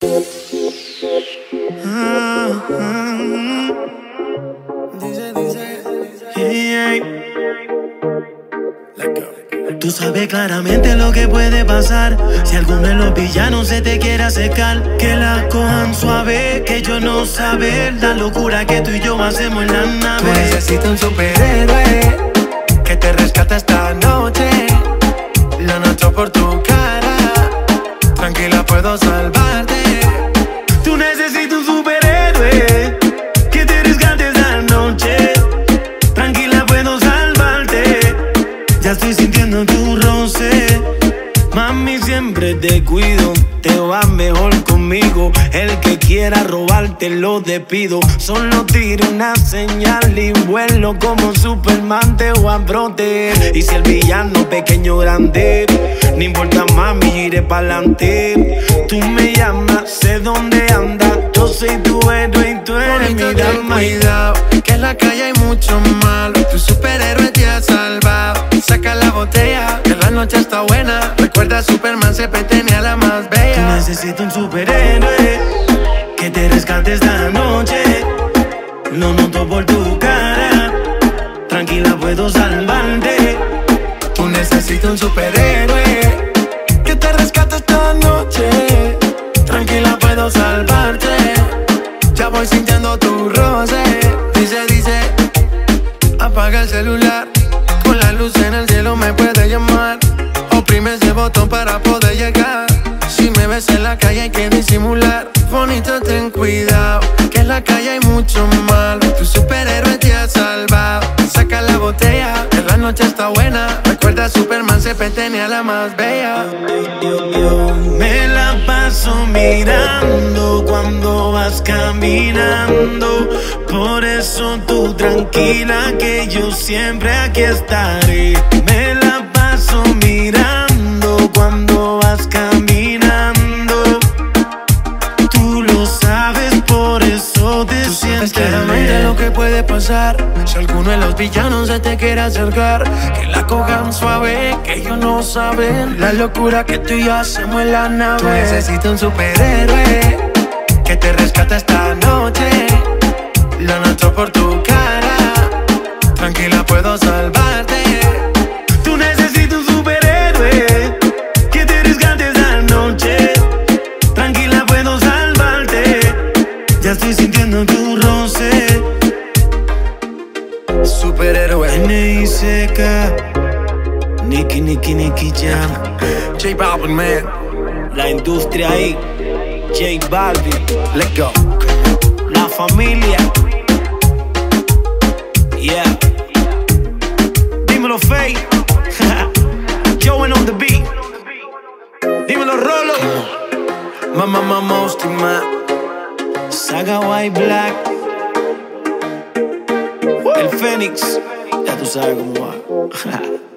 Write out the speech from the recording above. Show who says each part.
Speaker 1: Dice, dice, Tú sabes claramente lo que puede pasar. Si alguno de los villanos se te quiere acercar Que la cojan suave, que yo no saber La locura que tú y yo hacemos en la nave.
Speaker 2: Tú necesitas un superhéroe te
Speaker 1: cuido Te va mejor conmigo. El que quiera robarte lo despido. Solo tiro una señal y vuelo como Superman te voy a proteger. Y si el villano pequeño grande No importa mami iré pa'lante. Tú me llamas, sé dónde andas Yo soy tu héroe y tú eres mi
Speaker 2: Bonito,
Speaker 1: dama.
Speaker 2: cuidado Que en la calle hay mucho malo. Tu superhéroe te ha salvado. Saca la botella Que la noche está buena Recuerda Superman siempre tenía la más bella
Speaker 1: necesitas un superhéroe que te rescate esta noche. Lo noto por tu cara. Tranquila, puedo salvarte.
Speaker 2: Tú necesitas un superhéroe Que te rescate esta noche Tranquila puedo salvarte Ya voy sintiendo tu roce Dice, dice Apaga el celular Con la luz en el cielo me puede llamar botón para poder llegar. Si me ves en la calle hay que disimular. Bonito ten cuidado Que en la calle hay mucho mal. Tu superhéroe te ha salvado. Saca la botella Que la noche está buena. Recuerda Superman siempre tenía la más bella.
Speaker 1: Me la paso mirando cuando vas caminando. Por eso tú tranquila que yo siempre aquí estaré. Me la cuando vas caminando. Tú lo sabes, por eso te sientes
Speaker 2: claramente lo que puede pasar. Si alguno de los villanos se te quiere acercar Que la cojan suave, que ellos no saben La locura que tú y yo hacemos en la nave. Tú necesitas un superhéroe Que te rescate esta noche. Lo noto por
Speaker 1: Ya estoy sintiendo tu roce.
Speaker 2: Superhéroe
Speaker 1: N.I.C.K. Nicky, Nicky, Nicky Jam.
Speaker 2: J Balvin, man
Speaker 1: La industria ahí. J Balvin.
Speaker 2: Let's go
Speaker 1: La familia. Yeah. Dímelo, Faye. Joey on the beat. Dímelo, Rolo.
Speaker 2: Mamá, mamá, man
Speaker 1: Saga White Black. El Fénix. Ya tú sabes cómo va.